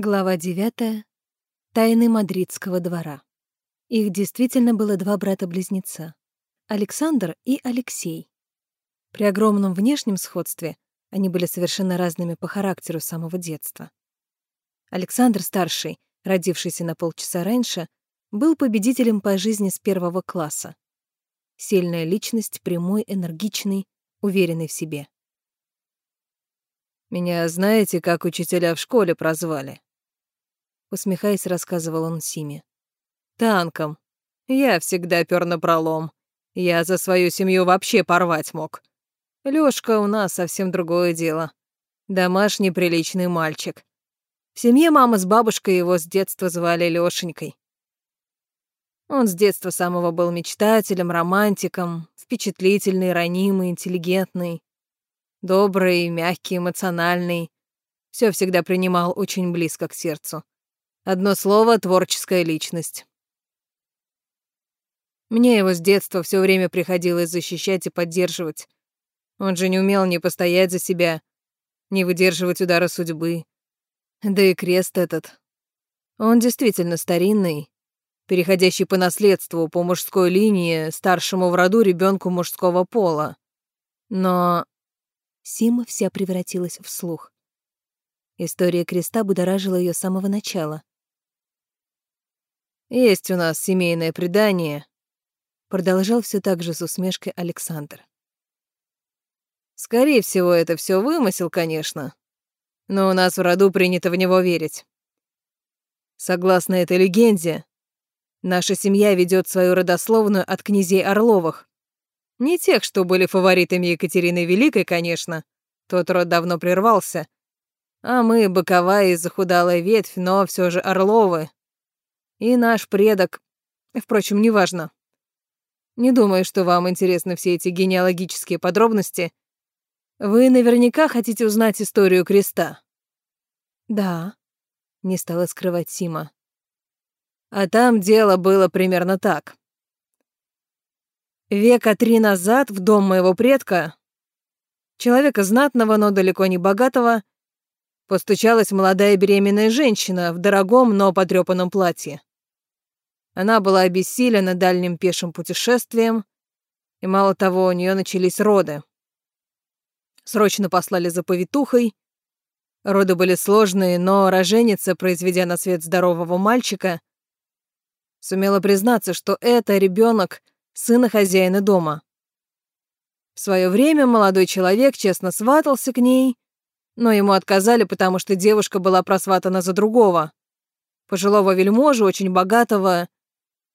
Глава 9. Тайны мадридского двора. Их действительно было два брата-близнеца — Александр и Алексей. При огромном внешнем сходстве они были совершенно разными по характеру с самого детства. Александр старший, родившийся на полчаса раньше, был победителем по жизни с первого класса. Сильная личность, прямой, энергичный, уверенный в себе. «Меня знаете, как учителя в школе прозвали?» Усмехаясь, рассказывал он Симе. Танком. Я всегда пёр на пролом. Я за свою семью вообще порвать мог. Лёшка у нас совсем другое дело. Домашний приличный мальчик. В семье мама с бабушкой его с детства звали Лёшенькой. Он с детства самого был мечтателем, романтиком, впечатлительный, ранимый, интеллигентный, добрый, мягкий, эмоциональный. Всё всегда принимал очень близко к сердцу. Одно слово — творческая личность. Мне его с детства все время приходилось защищать и поддерживать. Он же не умел ни постоять за себя, ни выдерживать удара судьбы. Да и крест этот. Он действительно старинный, переходящий по наследству, по мужской линии, старшему в роду ребенку мужского пола. Но Сима вся превратилась в слух. История креста будоражила ее с самого начала. Есть у нас семейное предание, продолжал все так же с усмешкой Александр. Скорее всего, это все вымысел, конечно, но у нас в роду принято в него верить. Согласно этой легенде, наша семья ведет свою родословную от князей Орловых. Не тех, что были фаворитами Екатерины Великой, конечно, тот род давно прервался, а мы боковая и захудалая ветвь, но все же Орловы, и наш предок. Впрочем, неважно. Не думаю, что вам интересны все эти генеалогические подробности. Вы наверняка хотите узнать историю креста. Да, не стала скрывать Сима. А там дело было примерно так. Века три назад в дом моего предка, человека знатного, но далеко не богатого, постучалась молодая беременная женщина в дорогом, но потрёпанном платье. Она была обессилена дальним пешим путешествием, и мало того, у нее начались роды. Срочно послали за повитухой. Роды были сложные, но роженица, произведя на свет здорового мальчика, сумела признаться, что это ребенок сына хозяина дома. В свое время молодой человек честно сватался к ней, но ему отказали, потому что девушка была просватана за другого, пожилого вельможу, очень богатого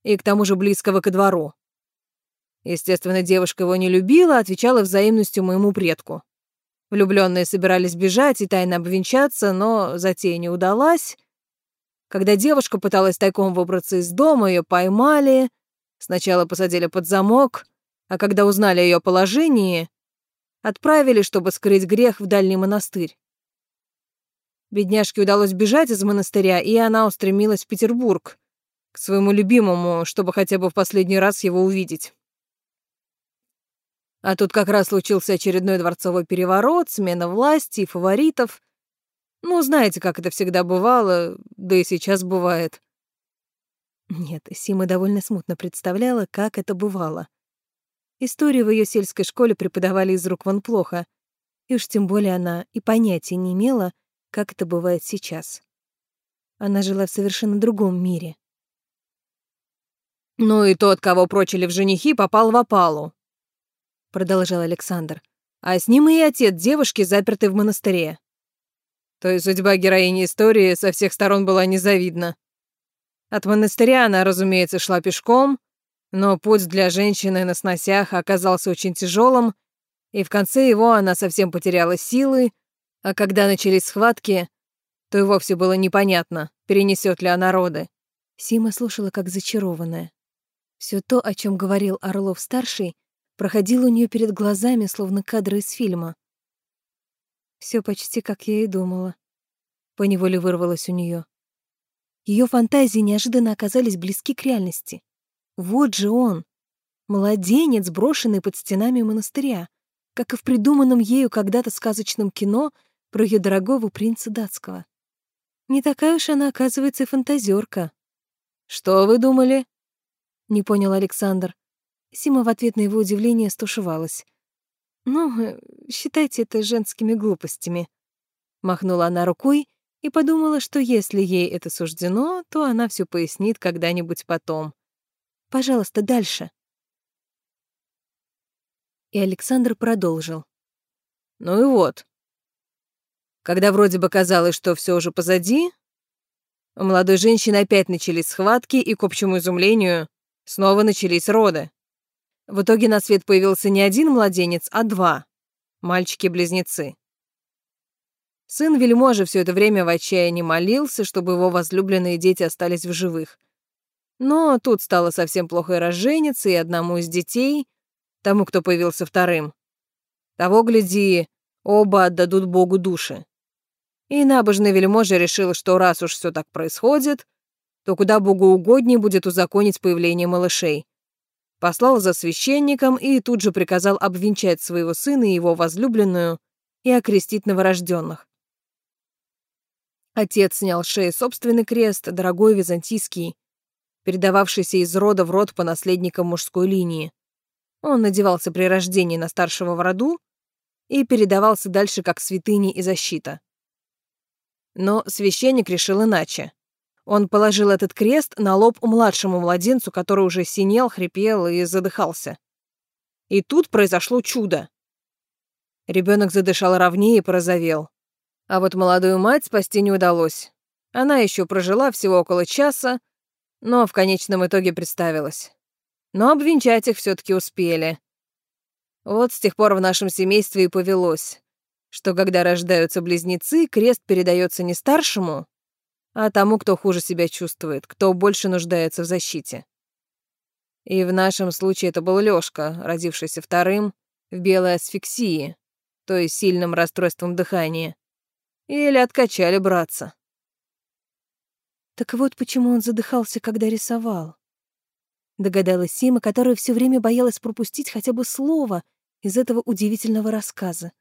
и к тому же близкого ко двору. Естественно, девушка его не любила, отвечала взаимностью моему предку. Влюбленные собирались бежать и тайно обвенчаться, но затея не удалась. Когда девушка пыталась тайком выбраться из дома, ее поймали, сначала посадили под замок, а когда узнали о ее положении, отправили, чтобы скрыть грех в дальний монастырь. Бедняжке удалось бежать из монастыря, и она устремилась в Петербург, к своему любимому, чтобы хотя бы в последний раз его увидеть. А тут как раз случился очередной дворцовый переворот, смена власти и фаворитов. Ну, знаете, как это всегда бывало, да и сейчас бывает. Нет, Сима довольно смутно представляла, как это бывало. Историю в ее сельской школе преподавали из рук вон плохо, и уж тем более она и понятия не имела, как это бывает сейчас. Она жила в совершенно другом мире. «Ну и тот, кого прочили в женихи, попал в опалу», — продолжал Александр. «А с ним и отец девушки, запертый в монастыре». То есть судьба героини истории со всех сторон была незавидна. От монастыря она, разумеется, шла пешком, но путь для женщины на сносях оказался очень тяжелым, и в конце его она совсем потеряла силы, а когда начались схватки, то и вовсе было непонятно, перенесет ли она роды. Сима слушала как зачарованная. Все то, о чем говорил Орлов-старший, проходило у нее перед глазами, словно кадры из фильма. Все почти как я и думала. Поневоле вырвалось у нее. Ее фантазии неожиданно оказались близки к реальности. Вот же он, младенец, брошенный под стенами монастыря, как и в придуманном ею когда-то сказочном кино про ее дорогого принца датского. Не такая уж она, оказывается, фантазерка. Что вы думали? Не понял Александр. Сима в ответ на его удивление стушевалась. «Ну, считайте это женскими глупостями». Махнула она рукой и подумала, что если ей это суждено, то она все пояснит когда-нибудь потом. «Пожалуйста, дальше». И Александр продолжил. «Ну и вот. Когда вроде бы казалось, что все уже позади, у молодой женщины опять начались схватки, и, к общему изумлению, снова начались роды. В итоге на свет появился не один младенец, а два. Мальчики-близнецы. Сын вельможи все это время в отчаянии молился, чтобы его возлюбленные дети остались в живых. Но тут стало совсем плохо и разжениться, и одному из детей, тому, кто появился вторым. Того, гляди, оба отдадут Богу души. И набожный вельможа решил, что раз уж все так происходит, то куда Богу угоднее будет узаконить появление малышей послал за священником и тут же приказал обвенчать своего сына и его возлюбленную и окрестить новорожденных. Отец снял с шеи собственный крест, дорогой византийский, передававшийся из рода в род по наследникам мужской линии. Он надевался при рождении на старшего в роду и передавался дальше как святыни и защита. Но священник решил иначе. Он положил этот крест на лоб младшему младенцу, который уже синел, хрипел и задыхался. И тут произошло чудо. Ребенок задышал ровнее и порозовел. А вот молодую мать спасти не удалось. Она еще прожила всего около часа, но в конечном итоге представилась. Но обвенчать их все таки успели. Вот с тех пор в нашем семействе и повелось, что когда рождаются близнецы, крест передается не старшему, а тому, кто хуже себя чувствует, кто больше нуждается в защите. И в нашем случае это был Лёшка, родившийся вторым в белой асфиксии, то есть сильным расстройством дыхания. Или откачали братца. Так вот почему он задыхался, когда рисовал. Догадалась Сима, которая все время боялась пропустить хотя бы слово из этого удивительного рассказа.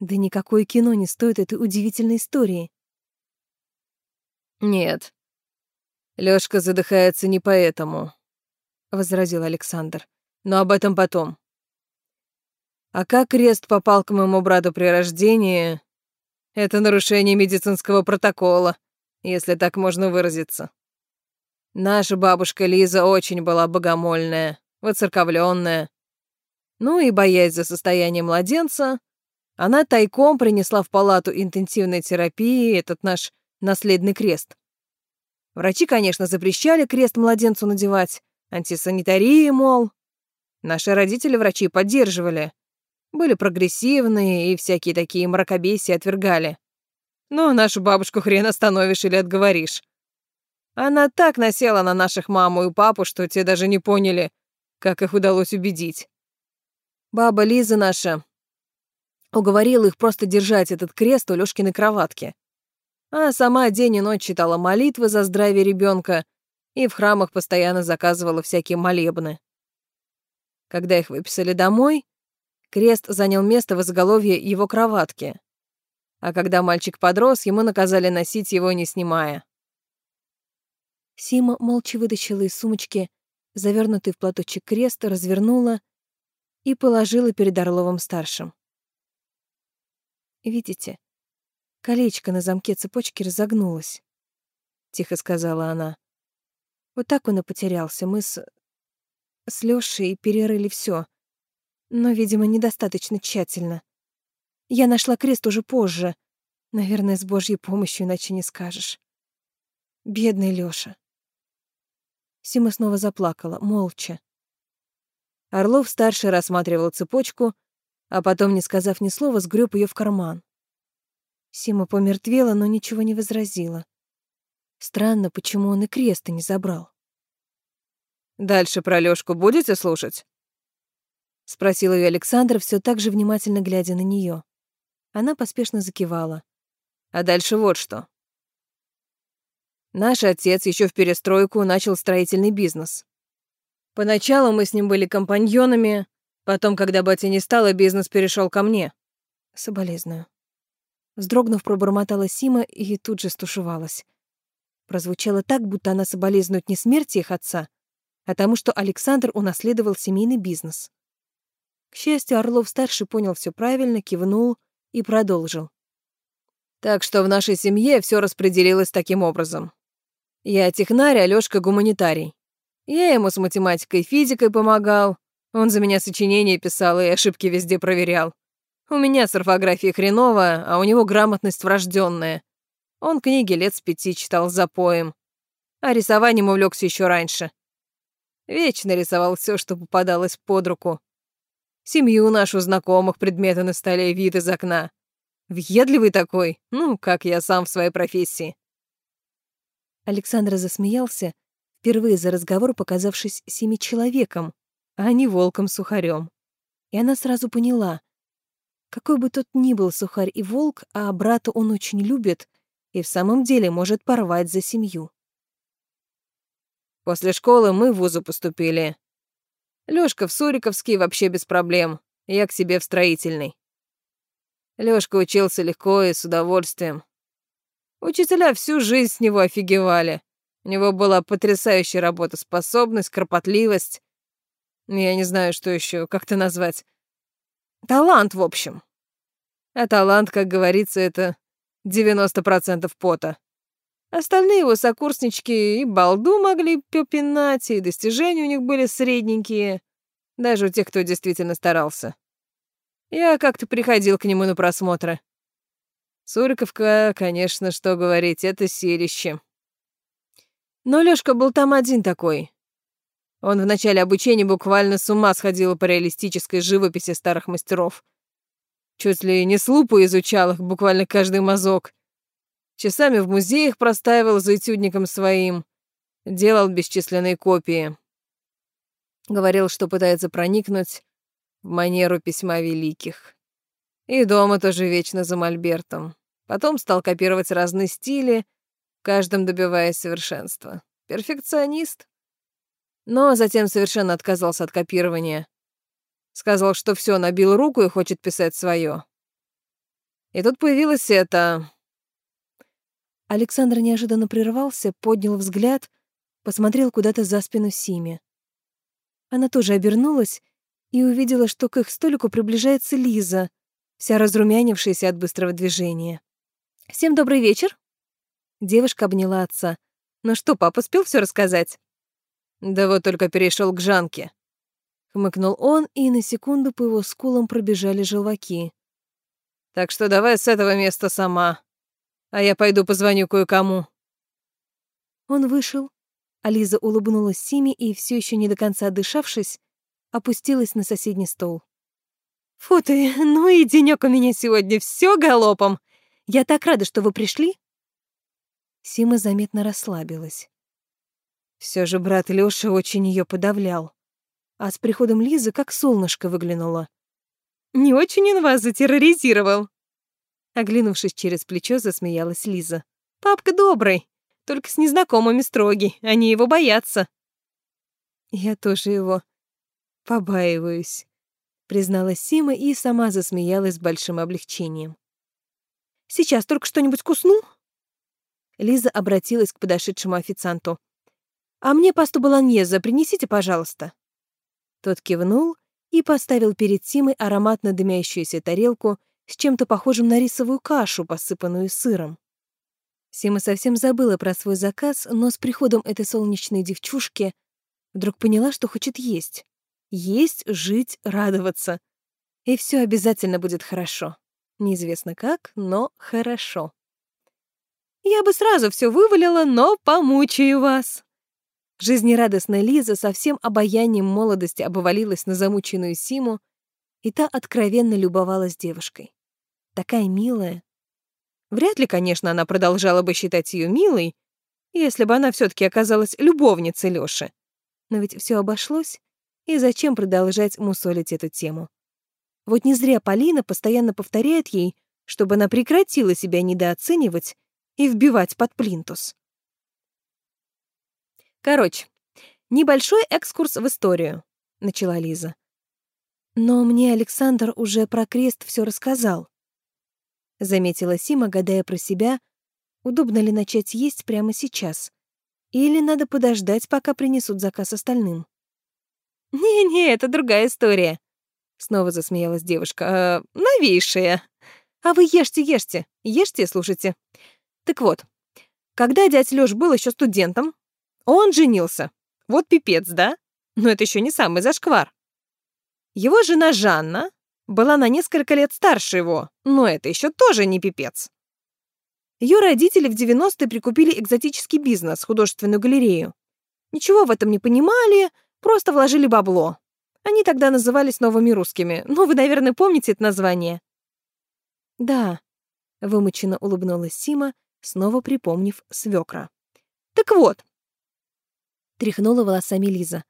Да никакое кино не стоит этой удивительной истории. «Нет, Лёшка задыхается не поэтому», — возразил Александр. «Но об этом потом. А как крест попал к моему брату при рождении, это нарушение медицинского протокола, если так можно выразиться. Наша бабушка Лиза очень была богомольная, воцерковленная. Ну и, боясь за состояние младенца, она тайком принесла в палату интенсивной терапии этот наш наследный крест. Врачи, конечно, запрещали крест младенцу надевать, антисанитарии, мол. Наши родители врачи поддерживали. Были прогрессивные и всякие такие мракобесия отвергали. Но нашу бабушку хрен остановишь или отговоришь. Она так насела на наших маму и папу, что те даже не поняли, как их удалось убедить. Баба Лиза наша уговорила их просто держать этот крест у Лёшкиной кроватки а сама день и ночь читала молитвы за здравие ребенка и в храмах постоянно заказывала всякие молебны. Когда их выписали домой, крест занял место в изголовье его кроватки, а когда мальчик подрос, ему наказали носить его, не снимая. Сима молча вытащила из сумочки завернутый в платочек крест, развернула и положила перед Орловым-старшим. «Видите, Колечко на замке цепочки разогнулось, — тихо сказала она. Вот так он и потерялся. Мы с... с Лёшей перерыли всё, но, видимо, недостаточно тщательно. Я нашла крест уже позже. Наверное, с Божьей помощью, иначе не скажешь. Бедный Лёша. Сима снова заплакала, молча. Орлов-старший рассматривал цепочку, а потом, не сказав ни слова, сгреб её в карман. Сима помертвела, но ничего не возразила. Странно, почему он и креста не забрал. «Дальше про Лёшку будете слушать?» Спросил её Александр, всё так же внимательно глядя на неё. Она поспешно закивала. «А дальше вот что. Наш отец ещё в перестройку начал строительный бизнес. Поначалу мы с ним были компаньонами, потом, когда батя не стало, бизнес перешёл ко мне. Соболезную. Вздрогнув, пробормотала Сима и тут же стушевалась. Прозвучало так, будто она соболезнует не смерти их отца, а тому, что Александр унаследовал семейный бизнес. К счастью, Орлов-старший понял все правильно, кивнул и продолжил. Так что в нашей семье все распределилось таким образом. Я технарь, а Лёшка гуманитарий. Я ему с математикой и физикой помогал. Он за меня сочинения писал и ошибки везде проверял. У меня с орфографией хреновая, а у него грамотность врожденная. Он книги лет с пяти читал за поем. А рисованием увлекся еще раньше. Вечно рисовал все, что попадалось под руку. Семью нашу знакомых, предметы на столе, вид из окна. Въедливый такой, ну, как я сам в своей профессии. Александр засмеялся, впервые за разговор показавшись семи человеком, а не волком-сухарем. И она сразу поняла, какой бы тот ни был сухарь и волк, а брата он очень любит и в самом деле может порвать за семью. После школы мы в вузу поступили. Лёшка в Суриковский вообще без проблем, я к себе в строительный. Лёшка учился легко и с удовольствием. Учителя всю жизнь с него офигевали. У него была потрясающая работоспособность, кропотливость. Я не знаю, что еще, как это назвать. Талант, в общем. А талант, как говорится, это 90% пота. Остальные его сокурснички и балду могли попинать, и достижения у них были средненькие, даже у тех, кто действительно старался. Я как-то приходил к нему на просмотры. Суриковка, конечно, что говорить, это силище. Но Лёшка был там один такой. Он в начале обучения буквально с ума сходил по реалистической живописи старых мастеров. Чуть ли не с лупой изучал их, буквально каждый мазок. Часами в музеях простаивал за этюдником своим. Делал бесчисленные копии. Говорил, что пытается проникнуть в манеру письма великих. И дома тоже вечно за мольбертом. Потом стал копировать разные стили, в каждом добиваясь совершенства. Перфекционист. Но затем совершенно отказался от копирования. Сказал, что все набил руку и хочет писать свое. И тут появилась это... Александр неожиданно прервался, поднял взгляд, посмотрел куда-то за спину Симе. Она тоже обернулась и увидела, что к их столику приближается Лиза, вся разрумянившаяся от быстрого движения. «Всем добрый вечер!» Девушка обняла отца. «Ну что, папа успел все рассказать?» «Да вот только перешел к Жанке», — хмыкнул он, и на секунду по его скулам пробежали желваки. «Так что давай с этого места сама, а я пойду позвоню кое-кому». Он вышел, а Лиза улыбнулась Симе и, все еще не до конца дышавшись, опустилась на соседний стол. «Фу ты, ну и денёк у меня сегодня все галопом! Я так рада, что вы пришли!» Сима заметно расслабилась. Все же брат Лёша очень ее подавлял. А с приходом Лизы как солнышко выглянуло. «Не очень он вас затерроризировал!» Оглянувшись через плечо, засмеялась Лиза. «Папка добрый, только с незнакомыми строгий, они его боятся». «Я тоже его побаиваюсь», — призналась Сима и сама засмеялась с большим облегчением. «Сейчас только что-нибудь кусну?» Лиза обратилась к подошедшему официанту. «А мне пасту болоньеза принесите, пожалуйста». Тот кивнул и поставил перед Симой ароматно дымящуюся тарелку с чем-то похожим на рисовую кашу, посыпанную сыром. Сима совсем забыла про свой заказ, но с приходом этой солнечной девчушки вдруг поняла, что хочет есть. Есть, жить, радоваться. И все обязательно будет хорошо. Неизвестно как, но хорошо. Я бы сразу все вывалила, но помучаю вас. Жизнерадостная Лиза со всем обаянием молодости обвалилась на замученную Симу, и та откровенно любовалась девушкой. Такая милая. Вряд ли, конечно, она продолжала бы считать ее милой, если бы она все таки оказалась любовницей Лёши. Но ведь все обошлось, и зачем продолжать мусолить эту тему? Вот не зря Полина постоянно повторяет ей, чтобы она прекратила себя недооценивать и вбивать под плинтус. Короче, небольшой экскурс в историю, начала Лиза. Но мне Александр уже про крест все рассказал. заметила Сима, гадая про себя, удобно ли начать есть прямо сейчас. Или надо подождать, пока принесут заказ остальным. «Не-не, это другая история», — снова засмеялась девушка. «Э, «Новейшая. А вы ешьте, ешьте, ешьте и слушайте. Так вот, когда дядь Лёш был еще студентом, он женился. Вот пипец, да? Но это еще не самый зашквар. Его жена Жанна была на несколько лет старше его, но это еще тоже не пипец. Ее родители в 90-е прикупили экзотический бизнес, художественную галерею. Ничего в этом не понимали, просто вложили бабло. Они тогда назывались новыми русскими. Ну, вы, наверное, помните это название. Да, вымученно улыбнулась Сима, снова припомнив свекра. Так вот, тряхнула волосами Лиза.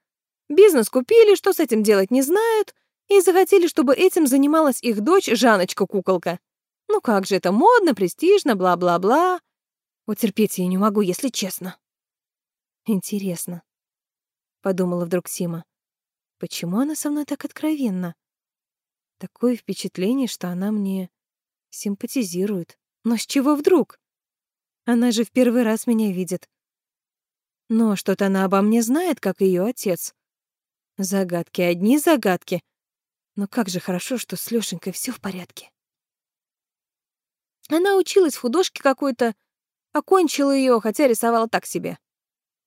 Бизнес купили, что с этим делать не знают, и захотели, чтобы этим занималась их дочь Жаночка-куколка. Ну как же это модно, престижно, бла-бла-бла. Вот терпеть я не могу, если честно. Интересно, подумала вдруг Сима. Почему она со мной так откровенна? Такое впечатление, что она мне симпатизирует. Но с чего вдруг? Она же в первый раз меня видит. Но что-то она обо мне знает, как ее отец. Загадки, одни загадки. Но как же хорошо, что с Лёшенькой всё в порядке. Она училась в художке какой-то, окончила её, хотя рисовала так себе.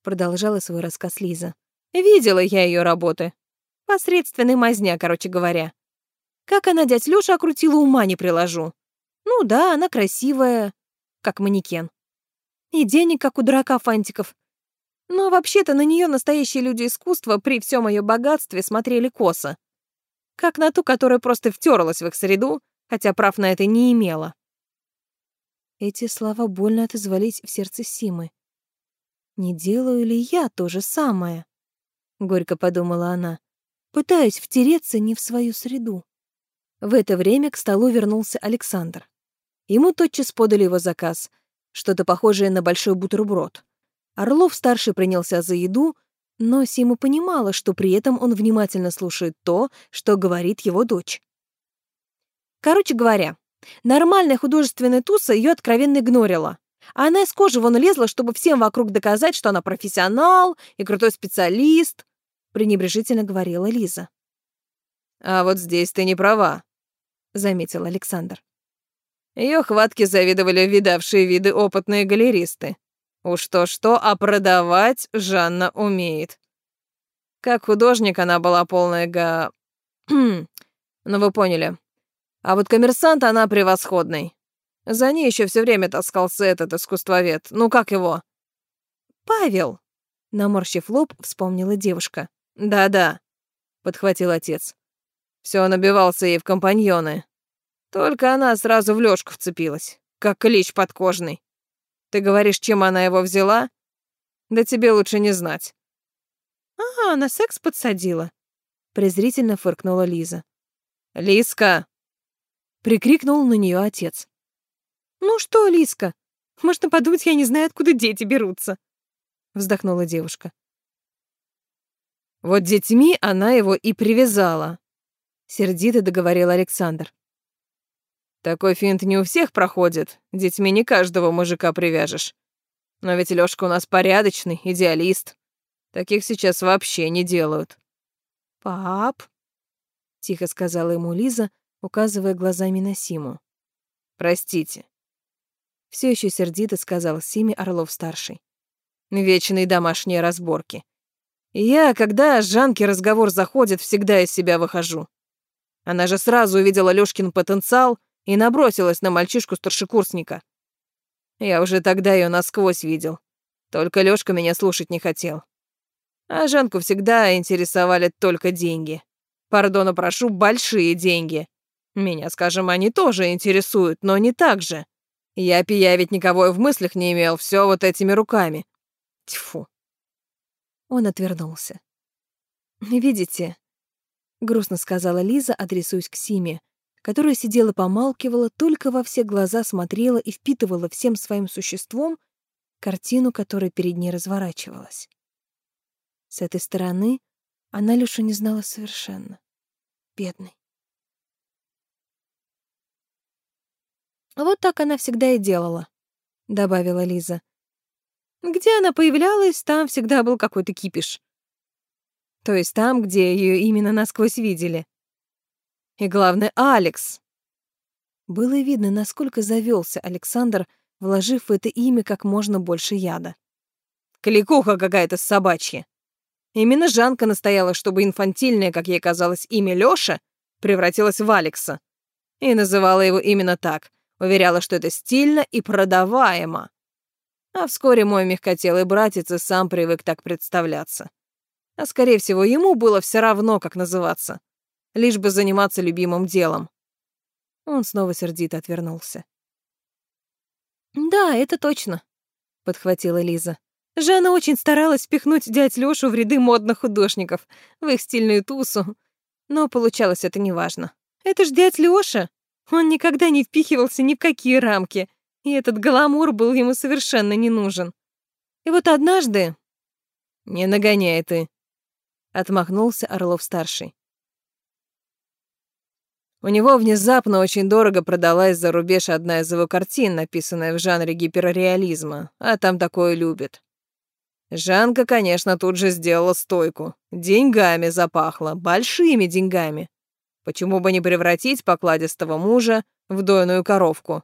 Продолжала свой рассказ Лиза. Видела я её работы. Посредственный мазня, короче говоря. Как она дядь Лёша окрутила, ума не приложу. Ну да, она красивая, как манекен. И денег, как у дурака Фантиков. Но вообще-то на нее настоящие люди искусства при всем ее богатстве смотрели косо. Как на ту, которая просто втерлась в их среду, хотя прав на это не имела. Эти слова больно отозвались в сердце Симы. «Не делаю ли я то же самое?» — горько подумала она. «Пытаюсь втереться не в свою среду». В это время к столу вернулся Александр. Ему тотчас подали его заказ, что-то похожее на большой бутерброд. Орлов-старший принялся за еду, но Сима понимала, что при этом он внимательно слушает то, что говорит его дочь. Короче говоря, нормальная художественная туса ее откровенно игнорила. А она из кожи вон лезла, чтобы всем вокруг доказать, что она профессионал и крутой специалист, пренебрежительно говорила Лиза. «А вот здесь ты не права», — заметил Александр. Ее хватки завидовали видавшие виды опытные галеристы. Уж то-что, а продавать Жанна умеет. Как художник она была полная га... ну, вы поняли. А вот коммерсант она превосходный. За ней еще все время таскался этот искусствовед. Ну, как его? Павел, наморщив лоб, вспомнила девушка. Да-да, подхватил отец. Все набивался ей в компаньоны. Только она сразу в Лёшку вцепилась, как клещ подкожный. Ты говоришь, чем она его взяла? Да тебе лучше не знать. А, на секс подсадила. Презрительно фыркнула Лиза. Лиска! Прикрикнул на нее отец. Ну что, Лиска, можно подумать, я не знаю, откуда дети берутся. Вздохнула девушка. Вот детьми она его и привязала. Сердито договорил Александр. Такой финт не у всех проходит, детьми не каждого мужика привяжешь. Но ведь Лёшка у нас порядочный, идеалист. Таких сейчас вообще не делают. «Пап», — тихо сказала ему Лиза, указывая глазами на Симу. «Простите». Все еще сердито сказал Симе Орлов-старший. «Вечные домашние разборки. Я, когда с Жанки разговор заходит, всегда из себя выхожу. Она же сразу увидела Лёшкин потенциал — и набросилась на мальчишку-старшекурсника. Я уже тогда ее насквозь видел. Только Лёшка меня слушать не хотел. А Жанку всегда интересовали только деньги. Пардона прошу, большие деньги. Меня, скажем, они тоже интересуют, но не так же. Я пиявить никого и в мыслях не имел, все вот этими руками. Тьфу. Он отвернулся. «Видите?» — грустно сказала Лиза, адресуясь к Симе которая сидела помалкивала, только во все глаза смотрела и впитывала всем своим существом картину, которая перед ней разворачивалась. С этой стороны она Люшу не знала совершенно. Бедный. Вот так она всегда и делала, добавила Лиза. Где она появлялась, там всегда был какой-то кипиш. То есть там, где ее именно насквозь видели. И главное, Алекс. Было видно, насколько завелся Александр, вложив в это имя как можно больше яда. Кликуха какая-то собачья. Именно Жанка настояла, чтобы инфантильное, как ей казалось, имя Лёша превратилось в Алекса. И называла его именно так. Уверяла, что это стильно и продаваемо. А вскоре мой мягкотелый братец и сам привык так представляться. А скорее всего, ему было все равно, как называться. Лишь бы заниматься любимым делом. Он снова сердито отвернулся. «Да, это точно», — подхватила Лиза. Жанна очень старалась впихнуть дядь Лёшу в ряды модных художников, в их стильную тусу. Но получалось это неважно. Это ж дядь Лёша. Он никогда не впихивался ни в какие рамки, и этот гламур был ему совершенно не нужен. И вот однажды... «Не нагоняй ты», — отмахнулся Орлов-старший. У него внезапно очень дорого продалась за рубеж одна из его картин, написанная в жанре гиперреализма, а там такое любят. Жанка, конечно, тут же сделала стойку. Деньгами запахло, большими деньгами. Почему бы не превратить покладистого мужа в дойную коровку?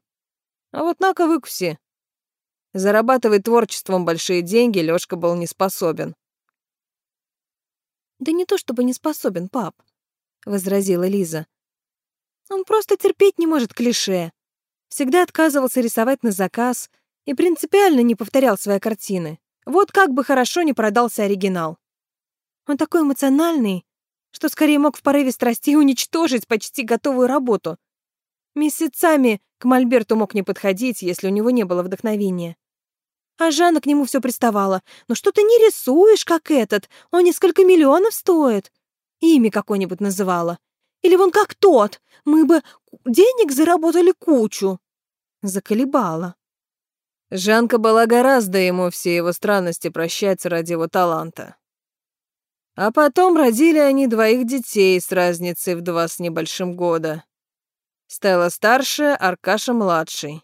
А вот на-ка выкуси. Зарабатывать творчеством большие деньги Лёшка был не способен. «Да не то чтобы не способен, пап», — возразила Лиза. «Он просто терпеть не может клише. Всегда отказывался рисовать на заказ и принципиально не повторял свои картины. Вот как бы хорошо не продался оригинал. Он такой эмоциональный, что скорее мог в порыве страстей уничтожить почти готовую работу. Месяцами к Мольберту мог не подходить, если у него не было вдохновения. А Жанна к нему все приставала. «Ну что ты не рисуешь, как этот? Он несколько миллионов стоит». Имя какое-нибудь называла. Или вон как тот. Мы бы денег заработали кучу. Заколебала. Жанка была гораздо ему все его странности прощать ради его таланта. А потом родили они двоих детей с разницей в два с небольшим года. Стелла старшая, Аркаша младший.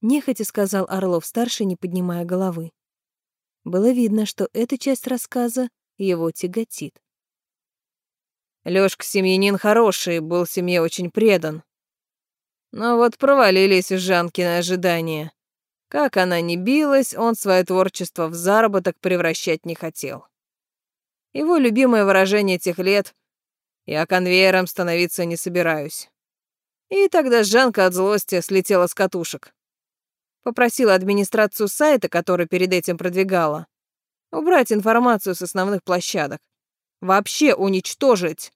Нехотя сказал Орлов-старший, не поднимая головы. Было видно, что эта часть рассказа его тяготит. Лёшка семьянин хороший, был семье очень предан. Но вот провалились Жанкины ожидания. Как она ни билась, он свое творчество в заработок превращать не хотел. Его любимое выражение тех лет «Я конвейером становиться не собираюсь». И тогда Жанка от злости слетела с катушек. Попросила администрацию сайта, который перед этим продвигала, убрать информацию с основных площадок. Вообще уничтожить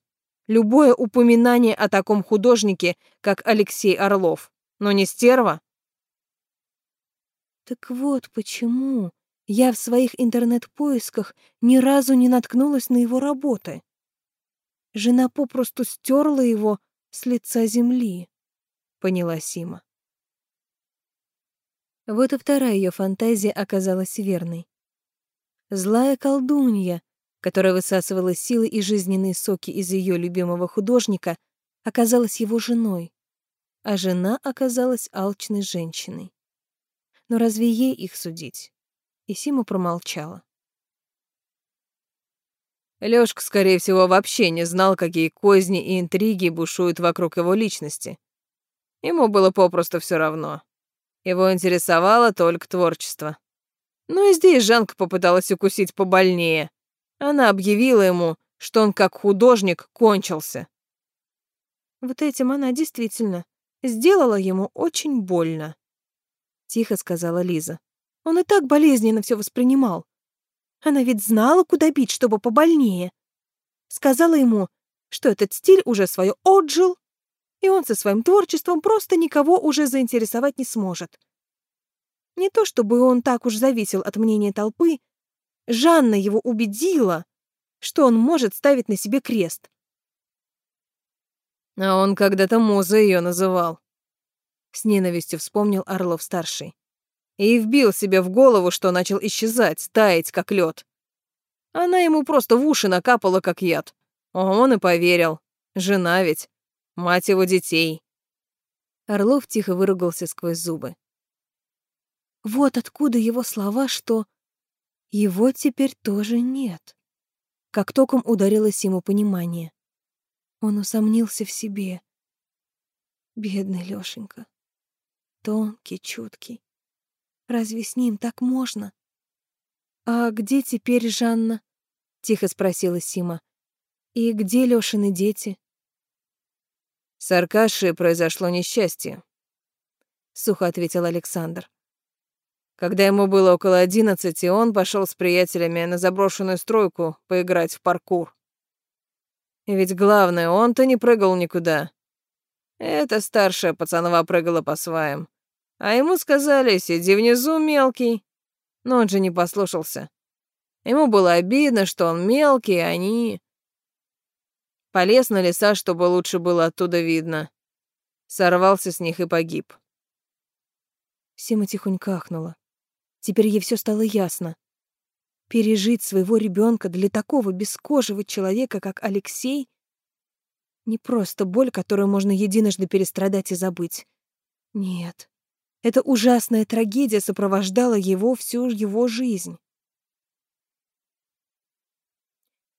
любое упоминание о таком художнике, как Алексей Орлов. Но не стерва, так вот почему я в своих интернет-поисках ни разу не наткнулась на его работы. Жена попросту стерла его с лица земли, поняла Сима. Вот и вторая ее фантазия оказалась верной. Злая колдунья, которая высасывала силы и жизненные соки из ее любимого художника, оказалась его женой, а жена оказалась алчной женщиной. Но разве ей их судить? И Сима промолчала. Лёшка, скорее всего, вообще не знал, какие козни и интриги бушуют вокруг его личности. Ему было попросту все равно. Его интересовало только творчество. Ну и здесь Жанка попыталась укусить побольнее. Она объявила ему, что он как художник кончился. Вот этим она действительно сделала ему очень больно тихо сказала Лиза. Он и так болезненно все воспринимал. Она ведь знала, куда бить, чтобы побольнее. Сказала ему, что этот стиль уже свое отжил, и он со своим творчеством просто никого уже заинтересовать не сможет. Не то чтобы он так уж зависел от мнения толпы, Жанна его убедила, что он может ставить на себе крест. А он когда-то Муза ее называл. С ненавистью вспомнил Орлов-старший. И вбил себе в голову, что начал исчезать, таять, как лед. Она ему просто в уши накапала, как яд. Он и поверил. Жена ведь. Мать его детей. Орлов тихо выругался сквозь зубы. Вот откуда его слова, что его теперь тоже нет. Как током ударилось ему понимание. Он усомнился в себе. Бедный Лёшенька. Тонкий, чуткий. Разве с ним так можно? «А где теперь Жанна?» — тихо спросила Сима. «И где Лёшины дети?» «С Аркашей произошло несчастье», — сухо ответил Александр. Когда ему было около одиннадцати, он пошел с приятелями на заброшенную стройку поиграть в паркур. И ведь главное, он-то не прыгал никуда. Эта старшая пацанова прыгала по сваям. А ему сказали, сиди внизу, мелкий. Но он же не послушался. Ему было обидно, что он мелкий, а они... Полез на леса, чтобы лучше было оттуда видно. Сорвался с них и погиб. Сима тихонько ахнула. Теперь ей все стало ясно. Пережить своего ребенка для такого бескожего человека, как Алексей, не просто боль, которую можно единожды перестрадать и забыть. Нет. Эта ужасная трагедия сопровождала его всю его жизнь.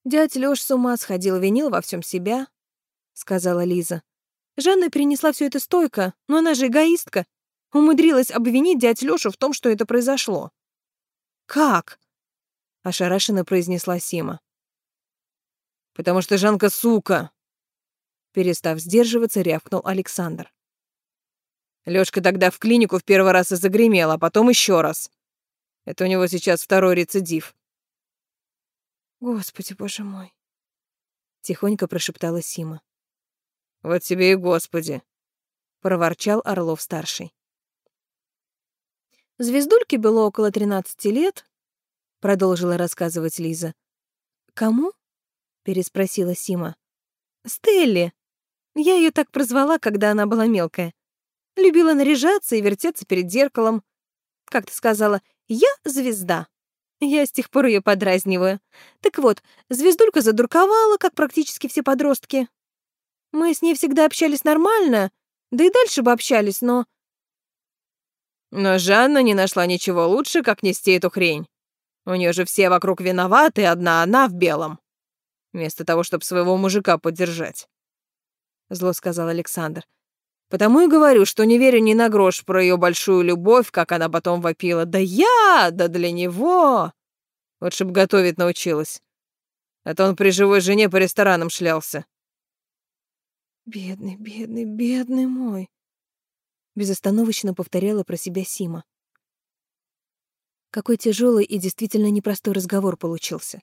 «Дядь Лёш с ума сходил, винил во всем себя», — сказала Лиза. «Жанна принесла все это стойко, но она же эгоистка. Умудрилась обвинить дядь Лёшу в том, что это произошло. «Как?» — ошарашенно произнесла Сима. «Потому что Жанка сука!» Перестав сдерживаться, рявкнул Александр. Лёшка тогда в клинику в первый раз и загремел, а потом еще раз. Это у него сейчас второй рецидив. «Господи, боже мой!» — тихонько прошептала Сима. «Вот тебе и господи!» — проворчал Орлов-старший. Звездульке было около 13 лет, продолжила рассказывать Лиза. Кому? переспросила Сима. Стелли. Я ее так прозвала, когда она была мелкая. Любила наряжаться и вертеться перед зеркалом. Как ты сказала, я звезда. Я с тех пор ее подразниваю. Так вот, звездулька задурковала, как практически все подростки. Мы с ней всегда общались нормально, да и дальше бы общались, но но Жанна не нашла ничего лучше, как нести эту хрень. У нее же все вокруг виноваты, одна она в белом. Вместо того, чтобы своего мужика поддержать. Зло сказал Александр. Потому и говорю, что не верю ни на грош про ее большую любовь, как она потом вопила. Да я, да для него. Вот чтоб готовить научилась. А то он при живой жене по ресторанам шлялся. Бедный, бедный, бедный мой, безостановочно повторяла про себя Сима. Какой тяжелый и действительно непростой разговор получился.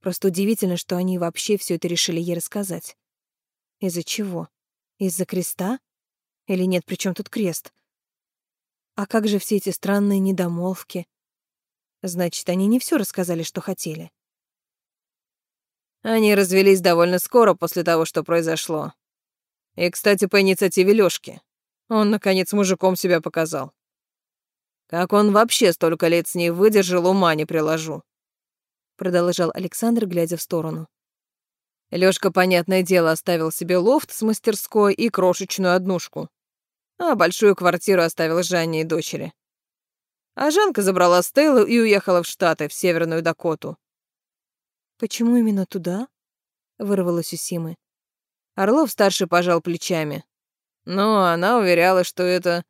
Просто удивительно, что они вообще все это решили ей рассказать. Из-за чего? Из-за креста? Или нет, при чем тут крест? А как же все эти странные недомолвки? Значит, они не все рассказали, что хотели. Они развелись довольно скоро после того, что произошло. И, кстати, по инициативе Лёшки. Он, наконец, мужиком себя показал. Как он вообще столько лет с ней выдержал, ума не приложу. Продолжал Александр, глядя в сторону. Лёшка, понятное дело, оставил себе лофт с мастерской и крошечную однушку. А большую квартиру оставил Жанне и дочери. А Жанка забрала Стеллу и уехала в Штаты, в Северную Дакоту. «Почему именно туда?» — вырвалось у Симы. Орлов-старший пожал плечами. Но она уверяла, что это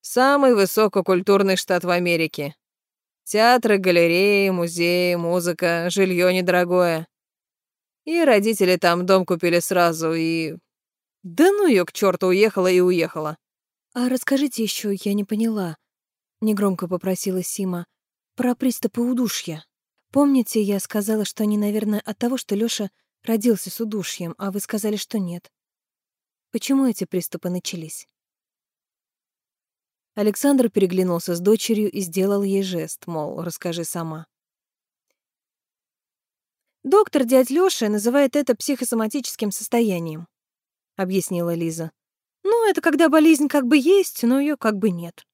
самый высококультурный штат в Америке. Театры, галереи, музеи, музыка, жилье недорогое. И родители там дом купили сразу, и... Да ну ее к черту уехала и уехала. «А расскажите еще, я не поняла», — негромко попросила Сима, «про приступы удушья. Помните, я сказала, что они, наверное, от того, что Лёша родился с удушьем, а вы сказали, что нет. Почему эти приступы начались? Александр переглянулся с дочерью и сделал ей жест, мол, расскажи сама. «Доктор дядь Лёша называет это психосоматическим состоянием», — объяснила Лиза. «Ну, это когда болезнь как бы есть, но её как бы нет.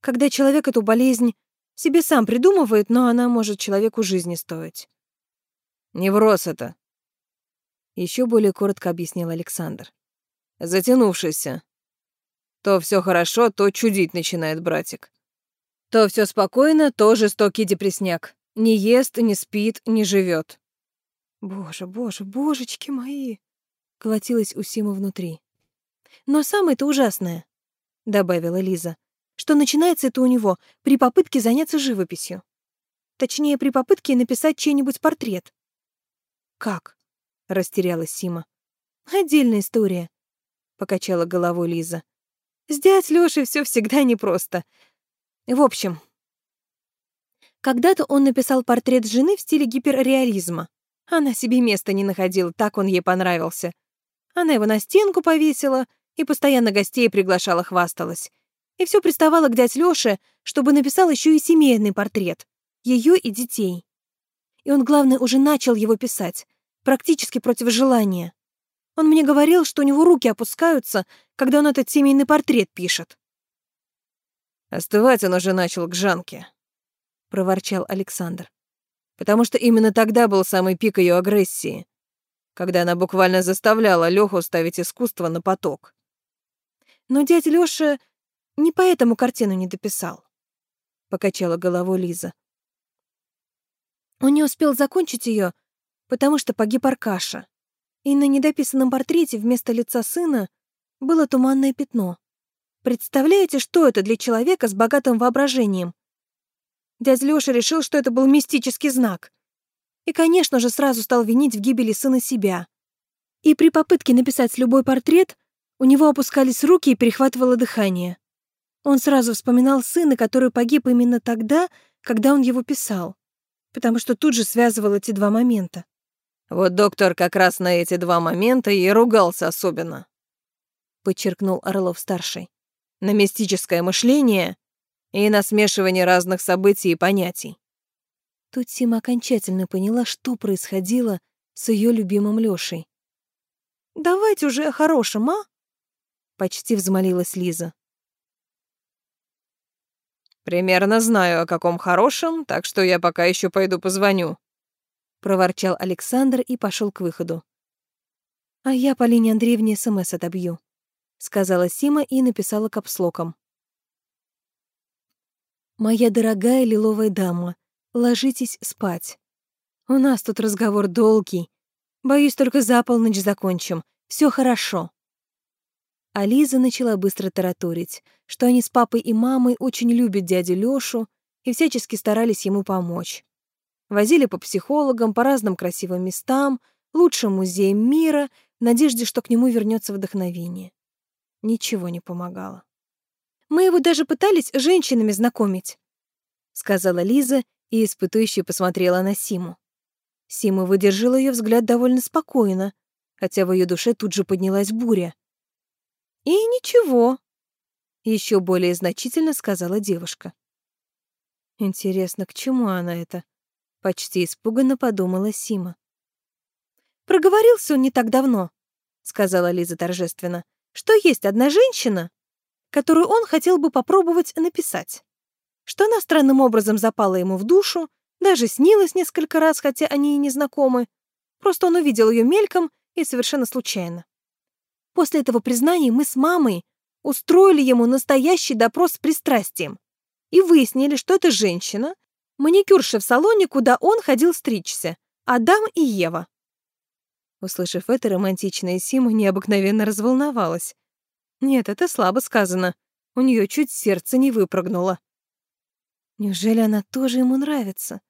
Когда человек эту болезнь себе сам придумывает, но она может человеку жизни стоить». «Невроз это», — ещё более коротко объяснил Александр затянувшийся. То все хорошо, то чудить начинает братик. То все спокойно, то жестокий депресняк. Не ест, не спит, не живет. Боже, боже, божечки мои! Колотилась у Симы внутри. Но самое-то ужасное, добавила Лиза, что начинается это у него при попытке заняться живописью. Точнее, при попытке написать чей-нибудь портрет. Как? растерялась Сима. Отдельная история, покачала головой Лиза. С дядь Лёшей всё всегда непросто. В общем, когда-то он написал портрет жены в стиле гиперреализма. Она себе места не находила, так он ей понравился. Она его на стенку повесила и постоянно гостей приглашала, хвасталась. И всё приставала к дядь Лёше, чтобы написал ещё и семейный портрет. её и детей. И он, главное, уже начал его писать, практически против желания. Он мне говорил, что у него руки опускаются, когда он этот семейный портрет пишет. «Остывать он уже начал к Жанке», — проворчал Александр. «Потому что именно тогда был самый пик ее агрессии, когда она буквально заставляла Лёху ставить искусство на поток». «Но дядя Лёша не поэтому картину не дописал», — покачала головой Лиза. Он не успел закончить ее, потому что погиб Аркаша и на недописанном портрете вместо лица сына было туманное пятно. Представляете, что это для человека с богатым воображением? Дядя Лёша решил, что это был мистический знак. И, конечно же, сразу стал винить в гибели сына себя. И при попытке написать любой портрет у него опускались руки и перехватывало дыхание. Он сразу вспоминал сына, который погиб именно тогда, когда он его писал, потому что тут же связывал эти два момента. Вот доктор как раз на эти два момента и ругался особенно, подчеркнул Орлов-старший. На мистическое мышление и на смешивание разных событий и понятий. Тут Сима окончательно поняла, что происходило с ее любимым Лёшей. «Давайте уже о хорошем, а?» — почти взмолилась Лиза. «Примерно знаю, о каком хорошем, так что я пока еще пойду позвоню», проворчал Александр и пошел к выходу. А я Полине Андреевне СМС отобью, сказала Сима и написала капслоком. Моя дорогая лиловая дама, ложитесь спать. У нас тут разговор долгий. Боюсь, только за полночь закончим. Все хорошо. А Лиза начала быстро тараторить, что они с папой и мамой очень любят дядю Лёшу и всячески старались ему помочь. Возили по психологам, по разным красивым местам, лучшим музеям мира, в надежде, что к нему вернется вдохновение. Ничего не помогало. «Мы его даже пытались женщинами знакомить», — сказала Лиза и испытующе посмотрела на Симу. Сима выдержала ее взгляд довольно спокойно, хотя в ее душе тут же поднялась буря. «И ничего», — еще более значительно сказала девушка. Интересно, к чему она это? Почти испуганно подумала Сима. «Проговорился он не так давно», — сказала Лиза торжественно, «что есть одна женщина, которую он хотел бы попробовать написать. Что она странным образом запала ему в душу, даже снилась несколько раз, хотя они и не знакомы. Просто он увидел ее мельком и совершенно случайно. После этого признания мы с мамой устроили ему настоящий допрос с пристрастием и выяснили, что эта женщина Маникюрша в салоне, куда он ходил стричься. Адам и Ева. Услышав это, романтичная Сима необыкновенно разволновалась. Нет, это слабо сказано. У нее чуть сердце не выпрыгнуло. Неужели она тоже ему нравится?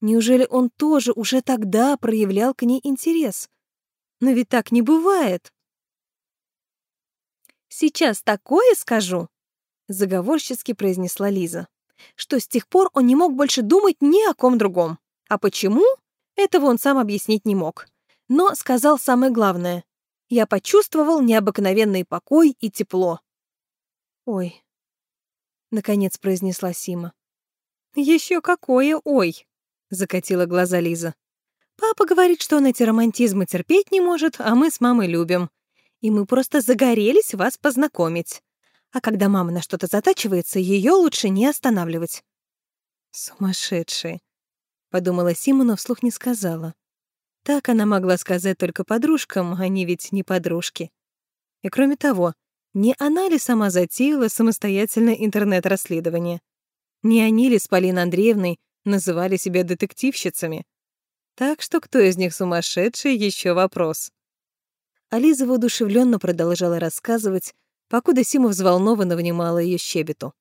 Неужели он тоже уже тогда проявлял к ней интерес? Но ведь так не бывает. «Сейчас такое скажу», — заговорчески произнесла Лиза что с тех пор он не мог больше думать ни о ком другом. А почему? Этого он сам объяснить не мог. Но сказал самое главное. Я почувствовал необыкновенный покой и тепло. «Ой», — наконец произнесла Сима. «Еще какое «ой», — закатила глаза Лиза. «Папа говорит, что он эти романтизмы терпеть не может, а мы с мамой любим. И мы просто загорелись вас познакомить а когда мама на что-то затачивается, ее лучше не останавливать. «Сумасшедшие», — подумала Сима, но вслух не сказала. Так она могла сказать только подружкам, они ведь не подружки. И кроме того, Не она ли сама затеяла самостоятельное интернет-расследование? Не они ли с Полиной Андреевной называли себя детективщицами? Так что кто из них сумасшедший, еще вопрос. А Лиза воодушевленно продолжала рассказывать, покуда Сима взволнованно внимала ее щебету.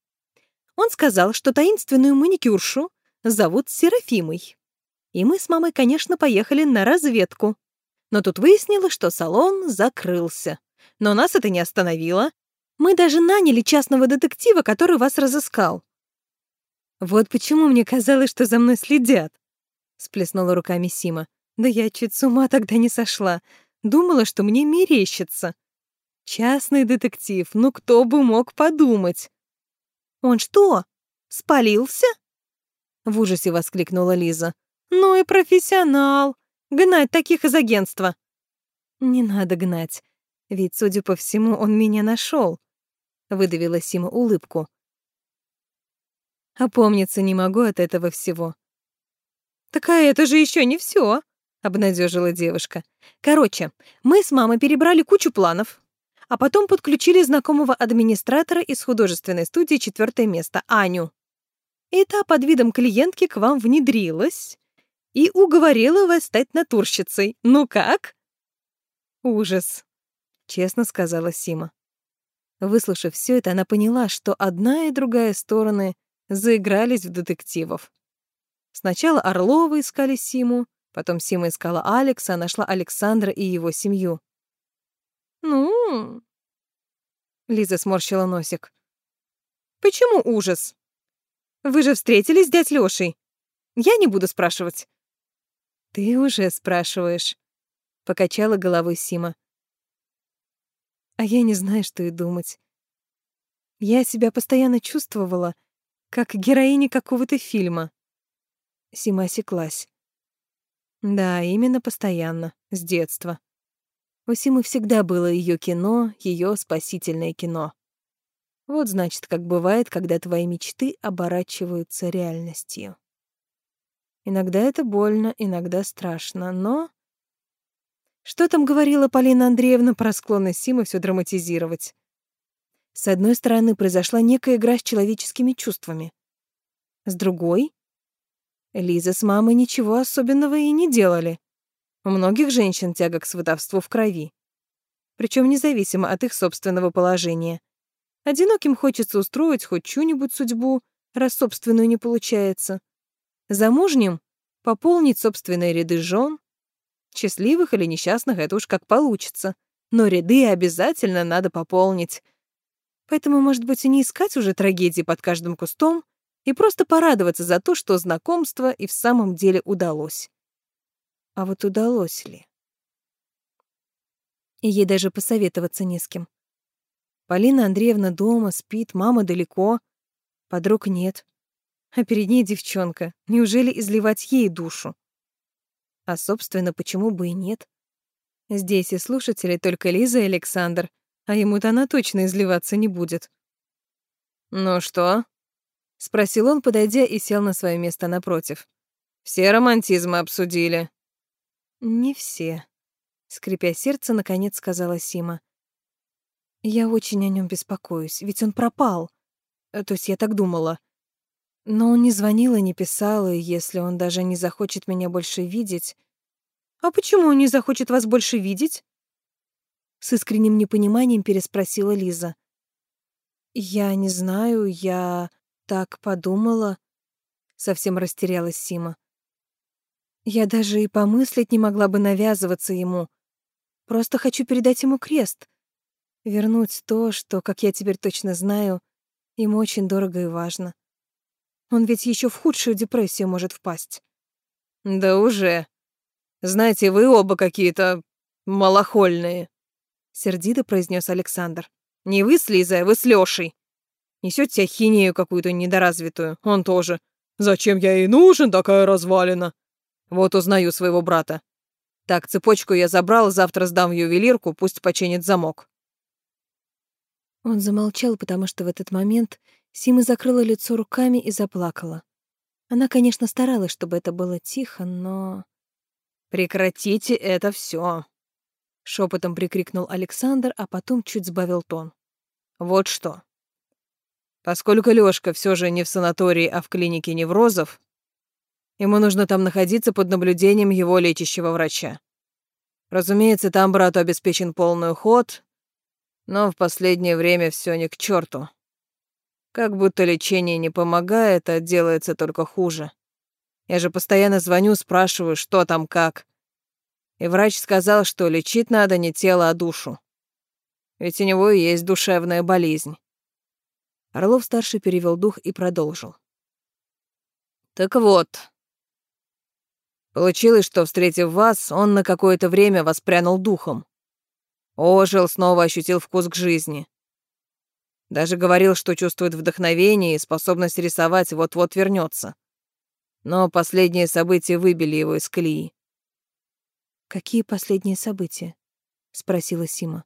Он сказал, что таинственную маникюршу зовут Серафимой. И мы с мамой, конечно, поехали на разведку. Но тут выяснилось, что салон закрылся. Но нас это не остановило. Мы даже наняли частного детектива, который вас разыскал. Вот почему мне казалось, что за мной следят. Сплеснула руками Сима. Да я чуть с ума тогда не сошла. Думала, что мне мерещится. Частный детектив, ну кто бы мог подумать? Он что, спалился? В ужасе воскликнула Лиза. Ну и профессионал. Гнать таких из агентства. Не надо гнать. Ведь, судя по всему, он меня нашел. Выдавила Сима улыбку. Опомниться не могу от этого всего. Так а это же еще не все, обнадежила девушка. Короче, мы с мамой перебрали кучу планов, а потом подключили знакомого администратора из художественной студии «Четвертое место» Аню. И та под видом клиентки к вам внедрилась и уговорила вас стать натурщицей. Ну как? Ужас, честно сказала Сима. Выслушав все это, она поняла, что одна и другая стороны заигрались в детективов. Сначала Орловы искали Симу, потом Сима искала Алекса, нашла Александра и его семью. «Ну...» Лиза сморщила носик. «Почему ужас? Вы же встретились с дядь Лёшей. Я не буду спрашивать». «Ты уже спрашиваешь», — покачала головой Сима. А я не знаю, что и думать. Я себя постоянно чувствовала, как героиня какого-то фильма. Сима осеклась. Да, именно постоянно, с детства. У Симы всегда было ее кино, ее спасительное кино. Вот значит, как бывает, когда твои мечты оборачиваются реальностью. Иногда это больно, иногда страшно, но... Что там говорила Полина Андреевна про склонность Симы все драматизировать? С одной стороны, произошла некая игра с человеческими чувствами. С другой, Лиза с мамой ничего особенного и не делали. У многих женщин тяга к сватовству в крови. Причем независимо от их собственного положения. Одиноким хочется устроить хоть чью-нибудь судьбу, раз собственную не получается. Замужним — пополнить собственные ряды жен. Счастливых или несчастных — это уж как получится. Но ряды обязательно надо пополнить — Поэтому, может быть, и не искать уже трагедии под каждым кустом, и просто порадоваться за то, что знакомство и в самом деле удалось. А вот удалось ли? И ей даже посоветоваться не с кем. Полина Андреевна дома, спит, мама далеко, подруг нет. А перед ней девчонка. Неужели изливать ей душу? А, собственно, почему бы и нет? Здесь и слушатели только Лиза и Александр — а ему-то она точно изливаться не будет. «Ну что?» — спросил он, подойдя и сел на свое место напротив. «Все романтизмы обсудили». «Не все», — скрипя сердце, наконец сказала Сима. «Я очень о нем беспокоюсь, ведь он пропал. Э, то есть я так думала. Но он не звонил и не писал, и если он даже не захочет меня больше видеть...» «А почему он не захочет вас больше видеть?» С искренним непониманием переспросила Лиза. «Я не знаю, я так подумала», — совсем растерялась Сима. «Я даже и помыслить не могла бы навязываться ему. Просто хочу передать ему крест. Вернуть то, что, как я теперь точно знаю, ему очень дорого и важно. Он ведь еще в худшую депрессию может впасть». «Да уже. Знаете, вы оба какие-то малохольные», сердито произнес Александр. Не вы с Лизой, а вы с Лёшей. Несёте ахинею какую-то недоразвитую. Он тоже. Зачем я ей нужен, такая развалина? Вот узнаю своего брата. Так, цепочку я забрал, завтра сдам в ювелирку, пусть починит замок. Он замолчал, потому что в этот момент Сима закрыла лицо руками и заплакала. Она, конечно, старалась, чтобы это было тихо, но... «Прекратите это все, шепотом прикрикнул Александр, а потом чуть сбавил тон. вот что. Поскольку Лёшка всё же не в санатории, а в клинике неврозов, ему нужно там находиться под наблюдением его лечащего врача. Разумеется, там брату обеспечен полный уход, но в последнее время всё не к чёрту. Как будто лечение не помогает, а делается только хуже. Я же постоянно звоню, спрашиваю, что там как. И врач сказал, что лечить надо не тело, а душу. Ведь у него и есть душевная болезнь. Орлов-старший перевел дух и продолжил. Так вот. Получилось, что, встретив вас, он на какое-то время воспрянул духом. Ожил, снова ощутил вкус к жизни. Даже говорил, что чувствует вдохновение и способность рисовать вот-вот вернется. Но последние события выбили его из колеи. «Какие последние события?» — спросила Сима.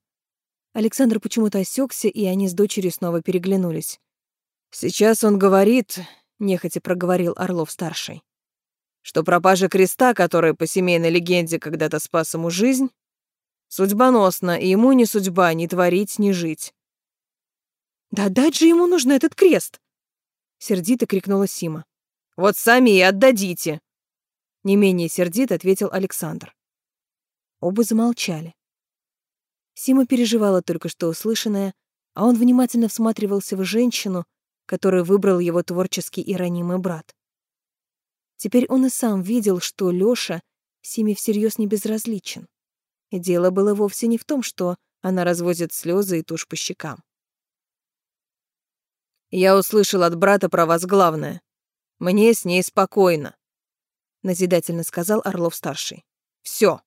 Александр почему-то осекся, и они с дочерью снова переглянулись. «Сейчас он говорит», — нехотя проговорил Орлов-старший, «что пропажа креста, который по семейной легенде когда-то спас ему жизнь, судьбоносна, и ему не судьба ни творить, ни жить. «Да дать же ему нужно этот крест!» Сердито крикнула Сима. «Вот сами и отдадите!» Не менее сердито ответил Александр. Оба замолчали. Сима переживала только что услышанное, а он внимательно всматривался в женщину, которую выбрал его творческий и ранимый брат. Теперь он и сам видел, что Лёша Симе всерьез не безразличен. И дело было вовсе не в том, что она разводит слезы и тушь по щекам. Я услышал от брата про вас главное. Мне с ней спокойно, назидательно сказал Орлов-старший. Все.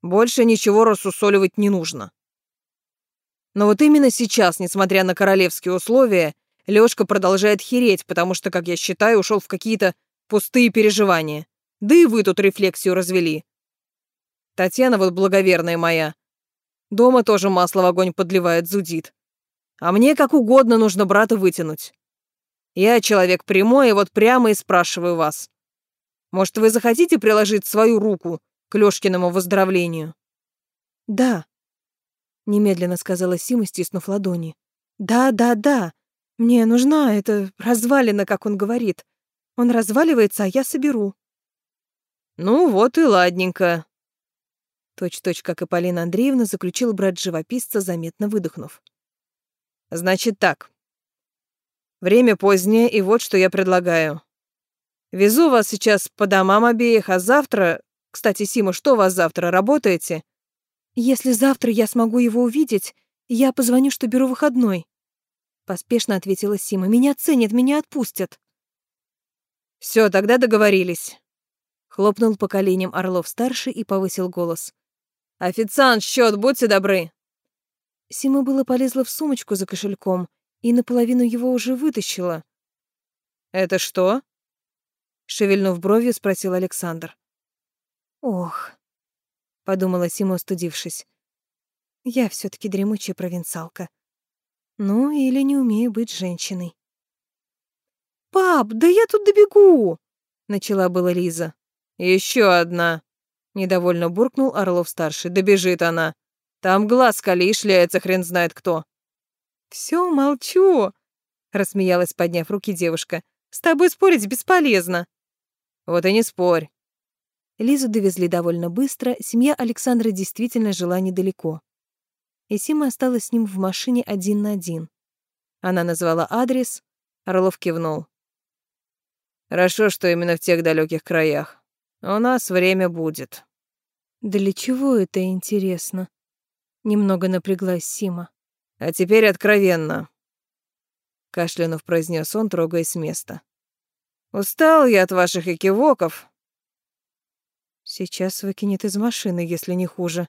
Больше ничего рассусоливать не нужно. Но вот именно сейчас, несмотря на королевские условия, Лёшка продолжает хереть, потому что, как я считаю, ушел в какие-то пустые переживания. Да и вы тут рефлексию развели. Татьяна вот благоверная моя. Дома тоже масло в огонь подливает, зудит. А мне как угодно нужно брата вытянуть. Я человек прямой, и вот прямо и спрашиваю вас. Может, вы захотите приложить свою руку к Лёшкиному выздоровлению?» «Да», — немедленно сказала Сима, стиснув ладони. «Да, да, да. Мне нужна эта развалина, как он говорит. Он разваливается, а я соберу». «Ну вот и ладненько», Точь-точь, как и Полина Андреевна, заключил брат живописца, заметно выдохнув. Значит так. Время позднее, и вот что я предлагаю. Везу вас сейчас по домам обеих, а завтра... Кстати, Сима, что у вас завтра, работаете? Если завтра я смогу его увидеть, я позвоню, что беру выходной. Поспешно ответила Сима. Меня ценят, меня отпустят. Все, тогда договорились. Хлопнул по коленям Орлов-старший и повысил голос. «Официант, счет, будьте добры!» Сима было полезла в сумочку за кошельком и наполовину его уже вытащила. «Это что?» Шевельнув бровью, спросил Александр. «Ох», — подумала Сима, устудившись. «Я все таки дремучая провинциалка. Ну, или не умею быть женщиной». «Пап, да я тут добегу!» — начала была Лиза. Еще одна!» — недовольно буркнул Орлов-старший. «Добежит она!» Там глаз кали шляется хрен знает кто. Все, молчу, рассмеялась, подняв руки девушка. С тобой спорить бесполезно. Вот и не спорь. Лизу довезли довольно быстро, семья Александра действительно жила недалеко. И Сима осталась с ним в машине один на один. Она назвала адрес, Орлов кивнул. Хорошо, что именно в тех далеких краях. У нас время будет. Для чего это интересно? Немного напряглась Сима. А теперь откровенно. Кашлянув произнес он, трогаясь с места. Устал я от ваших экивоков. Сейчас выкинет из машины, если не хуже.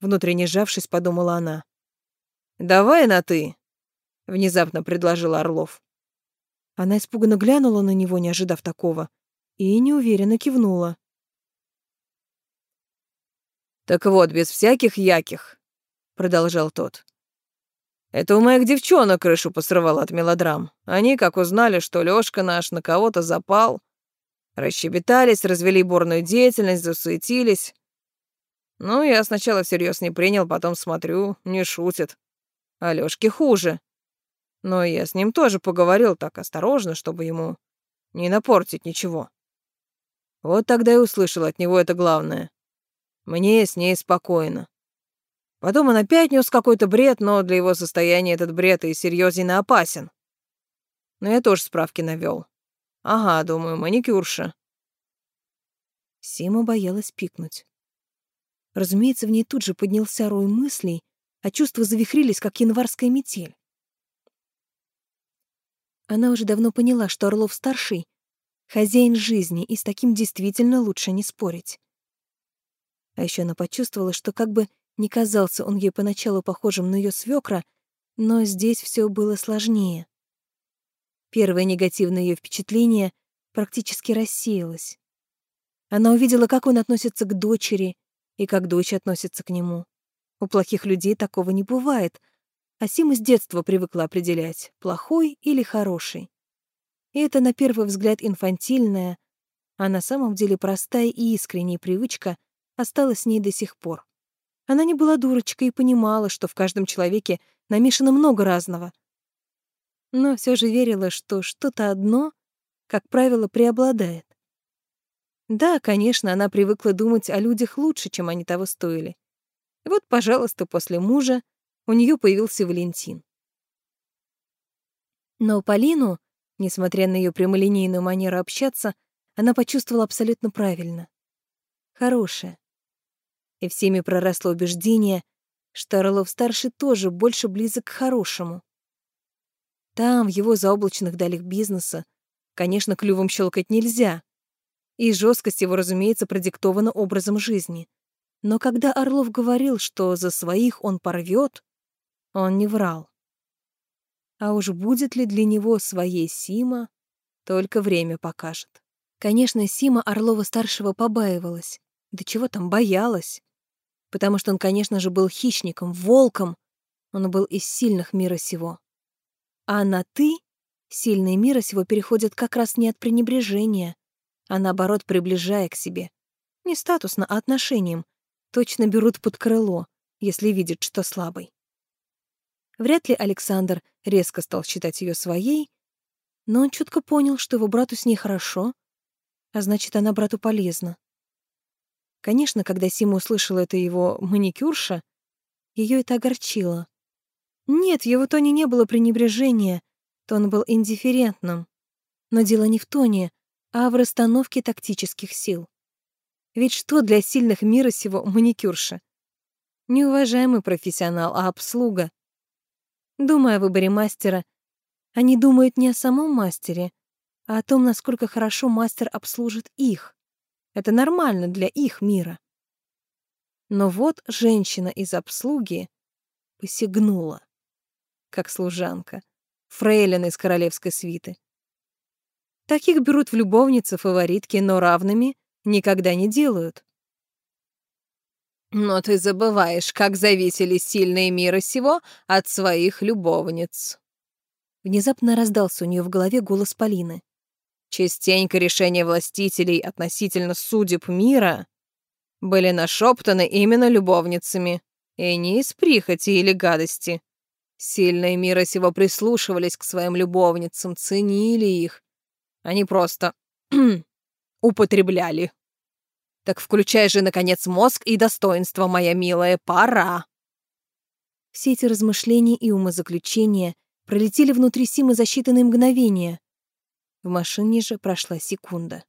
Внутренне сжавшись, подумала она. «Давай на «ты», — внезапно предложил Орлов. Она испуганно глянула на него, не ожидав такого, и неуверенно кивнула. «Так вот, без всяких яких продолжал тот. Это у моих девчонок крышу посрывало от мелодрам. Они, как узнали, что Лёшка наш на кого-то запал, расщебетались, развели бурную деятельность, засуетились. Ну, я сначала всерьез не принял, потом смотрю, не шутит. А Лёшке хуже. Но я с ним тоже поговорил так осторожно, чтобы ему не напортить ничего. Вот тогда и услышал от него это главное. Мне с ней спокойно. Потом он опять нес какой-то бред, но для его состояния этот бред и серьезен и опасен. Но я тоже справки навёл. Ага, думаю, маникюрша. Сима боялась пикнуть. Разумеется, в ней тут же поднялся рой мыслей, а чувства завихрились, как январская метель. Она уже давно поняла, что Орлов-старший — хозяин жизни, и с таким действительно лучше не спорить. А еще она почувствовала, что как бы не казался он ей поначалу похожим на ее свекра, но здесь все было сложнее. Первое негативное ее впечатление практически рассеялось. Она увидела, как он относится к дочери и как дочь относится к нему. У плохих людей такого не бывает, а Сима с детства привыкла определять, плохой или хороший. И это на первый взгляд инфантильная, а на самом деле простая и искренняя привычка осталась с ней до сих пор. Она не была дурочкой и понимала, что в каждом человеке намешано много разного. Но все же верила, что что-то одно, как правило, преобладает. Да, конечно, она привыкла думать о людях лучше, чем они того стоили. И вот, пожалуйста, после мужа у нее появился Валентин. Но Полину, несмотря на ее прямолинейную манеру общаться, она почувствовала абсолютно правильно. Хорошая. И всеми проросло убеждение, что Орлов-старший тоже больше близок к хорошему. Там, в его заоблачных далях бизнеса, конечно, клювом щелкать нельзя. И жесткость его, разумеется, продиктована образом жизни. Но когда Орлов говорил, что за своих он порвет, он не врал. А уж будет ли для него своей Сима, только время покажет. Конечно, Сима Орлова-старшего побаивалась. Да чего там, боялась. Потому что он, конечно же, был хищником, волком. Он был из сильных мира сего. А на «ты» сильные мира сего переходят как раз не от пренебрежения, а наоборот, приближая к себе. Не статусно, а отношением. Точно берут под крыло, если видят, что слабый. Вряд ли Александр резко стал считать ее своей, но он чутко понял, что его брату с ней хорошо, а значит, она брату полезна. Конечно, когда Сима услышала это его маникюрша, ее это огорчило. Нет, его тоне не было пренебрежения, тон был индифферентным. Но дело не в тоне, а в расстановке тактических сил. Ведь что для сильных мира сего маникюрша? Неуважаемый профессионал, а обслуга. Думая о выборе мастера, они думают не о самом мастере, а о том, насколько хорошо мастер обслужит их. Это нормально для их мира. Но вот женщина из обслуги посягнула, как служанка, фрейлин из королевской свиты. Таких берут в любовницы фаворитки, но равными никогда не делают. Но ты забываешь, как зависели сильные мира сего от своих любовниц. Внезапно раздался у нее в голове голос Полины. Частенько решения властителей относительно судеб мира были нашептаны именно любовницами, и не из прихоти или гадости. Сильные мира сего прислушивались к своим любовницам, ценили их. Они просто употребляли. Так включай же, наконец, мозг и достоинство, моя милая, пора. Все эти размышления и умозаключения пролетели внутри Симы за считанные мгновения. В машине же прошла секунда.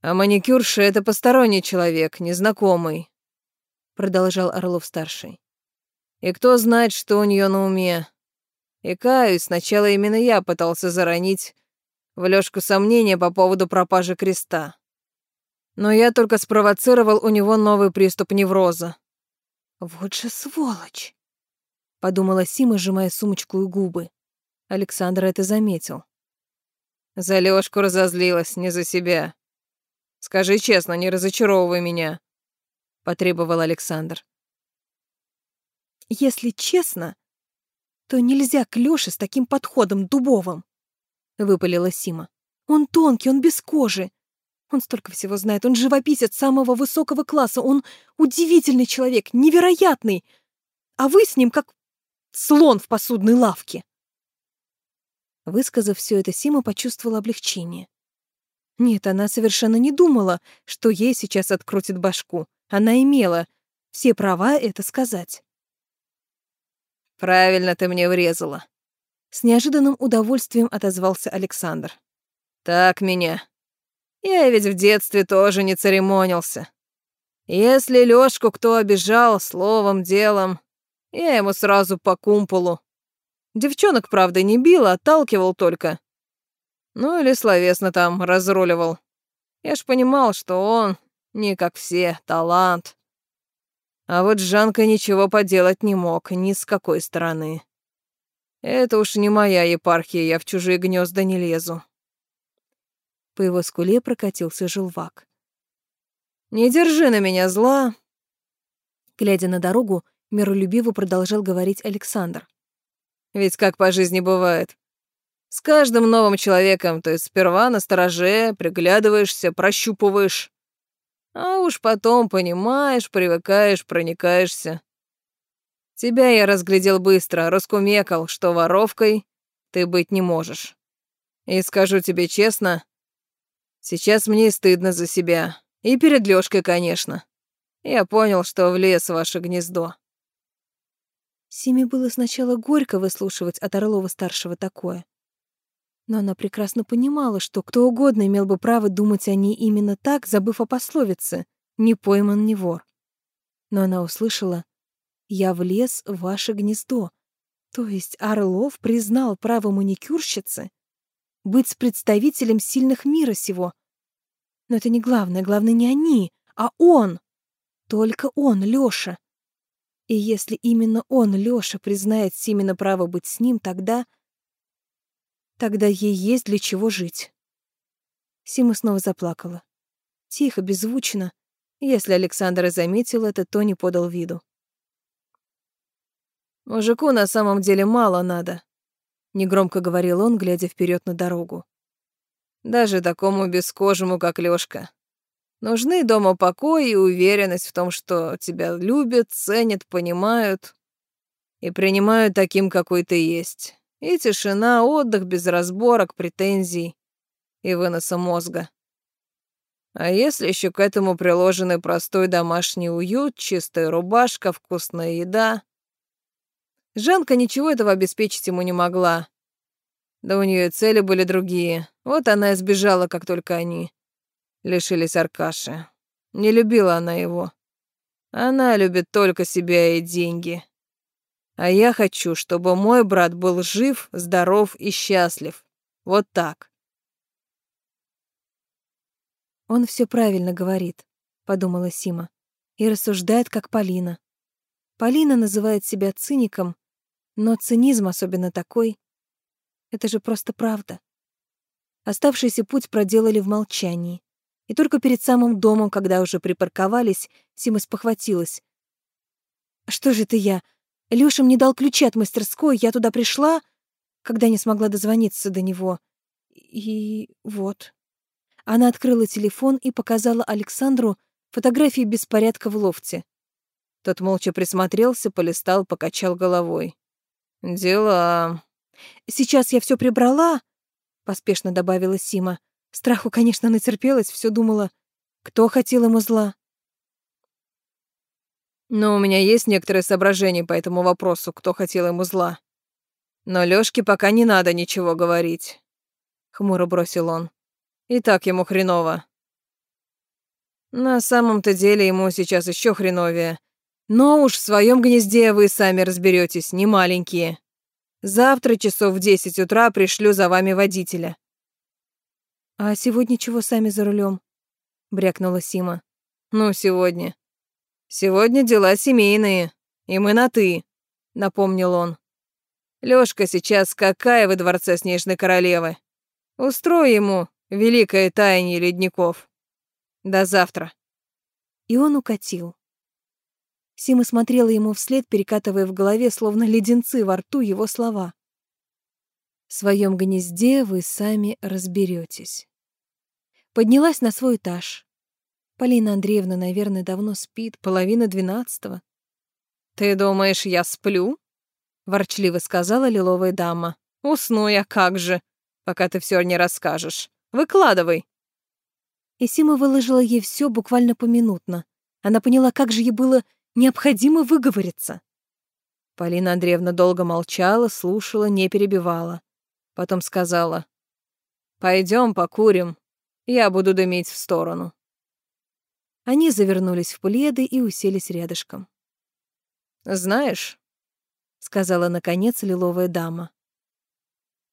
«А маникюрша — это посторонний человек, незнакомый», — продолжал Орлов-старший. «И кто знает, что у нее на уме. И каюсь, сначала именно я пытался заронить в Лёшку сомнения по поводу пропажи креста. Но я только спровоцировал у него новый приступ невроза. «Вот же сволочь!» — подумала Сима, сжимая сумочку и губы. Александр это заметил. «За Лёшку разозлилась, не за себя. Скажи честно, не разочаровывай меня», — потребовал Александр. «Если честно, то нельзя к Лёше с таким подходом дубовым», — выпалила Сима. «Он тонкий, он без кожи. Он столько всего знает, он живописец самого высокого класса, он удивительный человек, невероятный. А вы с ним как Слон в посудной лавке. Высказав все это, Сима почувствовала облегчение. Нет, она совершенно не думала, что ей сейчас открутит башку. Она имела все права это сказать. «Правильно ты мне врезала», — с неожиданным удовольствием отозвался Александр. «Так меня. Я ведь в детстве тоже не церемонился. Если Лёшку кто обижал словом, делом, я ему сразу по кумполу. Девчонок, правда, не бил, а отталкивал только. Ну или словесно там разруливал. Я ж понимал, что он не как все, талант. А вот Жанка ничего поделать не мог ни с какой стороны. Это уж не моя епархия, я в чужие гнезда не лезу. По его скуле прокатился желвак. «Не держи на меня зла!» Глядя на дорогу, миролюбиво продолжал говорить Александр. «Ведь как по жизни бывает. С каждым новым человеком ты сперва на стороже, приглядываешься, прощупываешь. А уж потом понимаешь, привыкаешь, проникаешься. Тебя я разглядел быстро, раскумекал, что воровкой ты быть не можешь. И скажу тебе честно, сейчас мне стыдно за себя. И перед Лёшкой, конечно. Я понял, что влез в ваше гнездо. Симе было сначала горько выслушивать от Орлова-старшего такое. Но она прекрасно понимала, что кто угодно имел бы право думать о ней именно так, забыв о пословице «не пойман, не вор». Но она услышала «я влез в ваше гнездо», то есть Орлов признал право маникюрщицы быть с представителем сильных мира сего, но это не главное. Главное не они, а он. Только он, Лёша. И если именно он, Лёша, признает Симина право быть с ним, тогда... Тогда ей есть для чего жить. Сима снова заплакала. Тихо, беззвучно. Если Александр и заметил это, то не подал виду. «Мужику на самом деле мало надо», — негромко говорил он, глядя вперед на дорогу. Даже такому бескожему, как Лёшка. Нужны дома покой и уверенность в том, что тебя любят, ценят, понимают и принимают таким, какой ты есть. И тишина, отдых без разборок, претензий и выноса мозга. А если еще к этому приложены простой домашний уют, чистая рубашка, вкусная еда? Жанка ничего этого обеспечить ему не могла. Да у нее цели были другие. Вот она и сбежала, как только они лишились Аркаши. Не любила она его. Она любит только себя и деньги. А я хочу, чтобы мой брат был жив, здоров и счастлив. Вот так. Он все правильно говорит, подумала Сима, и рассуждает как Полина. Полина называет себя циником, но цинизм особенно такой, это же просто правда. Оставшийся путь проделали в молчании. И только перед самым домом, когда уже припарковались, Сима спохватилась. «Что же это я? Лёша мне дал ключи от мастерской, я туда пришла, когда не смогла дозвониться до него. И вот». Она открыла телефон и показала Александру фотографии беспорядка в лофте. Тот молча присмотрелся, полистал, покачал головой. «Дела...» Сейчас я все прибрала, поспешно добавила Сима. Страху, конечно, натерпелась, все думала, кто хотел ему зла. Но у меня есть некоторые соображения по этому вопросу, кто хотел ему зла. Но Лёшке пока не надо ничего говорить, хмуро бросил он. И так ему хреново. На самом-то деле ему сейчас еще хреновее. Но уж в своем гнезде вы сами разберетесь, не маленькие. Завтра часов в десять утра пришлю за вами водителя». «А сегодня чего сами за рулем? брякнула Сима. «Ну, сегодня. Сегодня дела семейные, и мы на «ты», — напомнил он. Лёшка сейчас какая во дворце Снежной Королевы. Устрой ему великое таяние ледников. До завтра». И он укатил. Сима смотрела ему вслед, перекатывая в голове, словно леденцы во рту, его слова. «В своем гнезде вы сами разберетесь. Поднялась на свой этаж. Полина Андреевна, наверное, давно спит, половина двенадцатого. «Ты думаешь, я сплю?» ворчливо сказала лиловая дама. «Усну я как же, пока ты все не расскажешь. Выкладывай». И Сима выложила ей все буквально поминутно. Она поняла, как же ей было необходимо выговориться. Полина Андреевна долго молчала, слушала, не перебивала. Потом сказала, «Пойдем покурим, я буду дымить в сторону». Они завернулись в пледы и уселись рядышком. «Знаешь», — сказала наконец лиловая дама,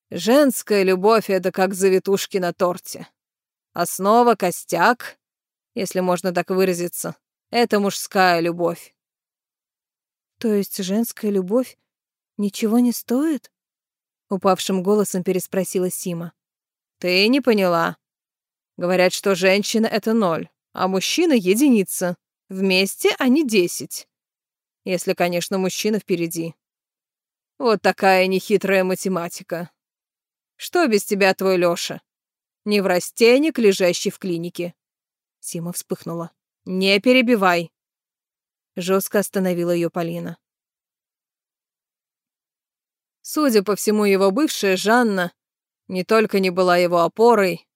«женская любовь — это как завитушки на торте. Основа, костяк, если можно так выразиться, это мужская любовь. То есть женская любовь ничего не стоит? Упавшим голосом переспросила Сима. Ты не поняла. Говорят, что женщина — это ноль, а мужчина — единица. Вместе они десять. Если, конечно, мужчина впереди. Вот такая нехитрая математика. Что без тебя твой Лёша? Неврастенник, лежащий в клинике. Сима вспыхнула. Не перебивай. Жестко остановила ее Полина. Судя по всему, его бывшая Жанна не только не была его опорой,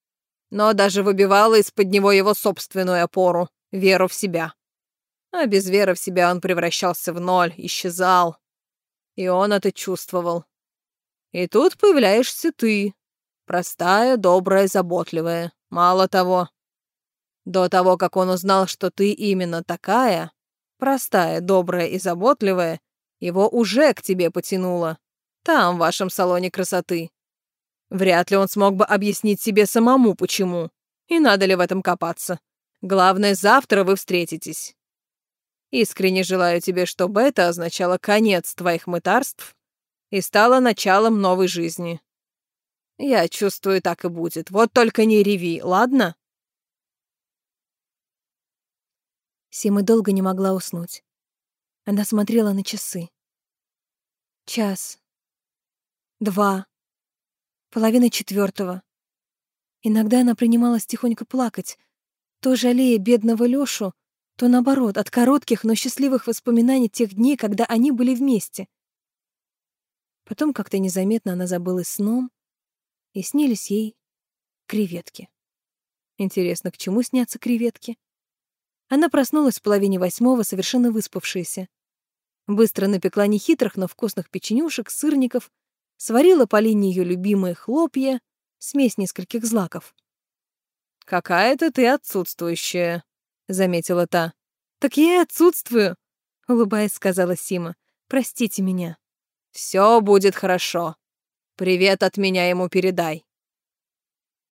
но даже выбивала из-под него его собственную опору, веру в себя. А без веры в себя он превращался в ноль, исчезал. И он это чувствовал. И тут появляешься ты, Простая, добрая, заботливая. Мало того. До того, как он узнал, что ты именно такая, простая, добрая и заботливая, его уже к тебе потянуло. Там, в вашем салоне красоты. Вряд ли он смог бы объяснить себе самому, почему. И надо ли в этом копаться. Главное, завтра вы встретитесь. Искренне желаю тебе, чтобы это означало конец твоих мытарств и стало началом новой жизни. Я чувствую, так и будет. Вот только не реви, ладно? Сима долго не могла уснуть. Она смотрела на часы. Час. Два. Половина четвертого. Иногда она принималась тихонько плакать, то жалея бедного Лёшу, то наоборот, от коротких, но счастливых воспоминаний тех дней, когда они были вместе. Потом как-то незаметно она забылась сном, и снились ей креветки. Интересно, к чему снятся креветки? Она проснулась в половине восьмого, совершенно выспавшаяся. Быстро напекла нехитрых, но вкусных печенюшек, сырников, сварила по линии ее любимые хлопья, смесь нескольких злаков. «Какая-то ты отсутствующая», — заметила та. «Так я и отсутствую», — улыбаясь, сказала Сима. «Простите меня». «Все будет хорошо», Привет от меня ему передай.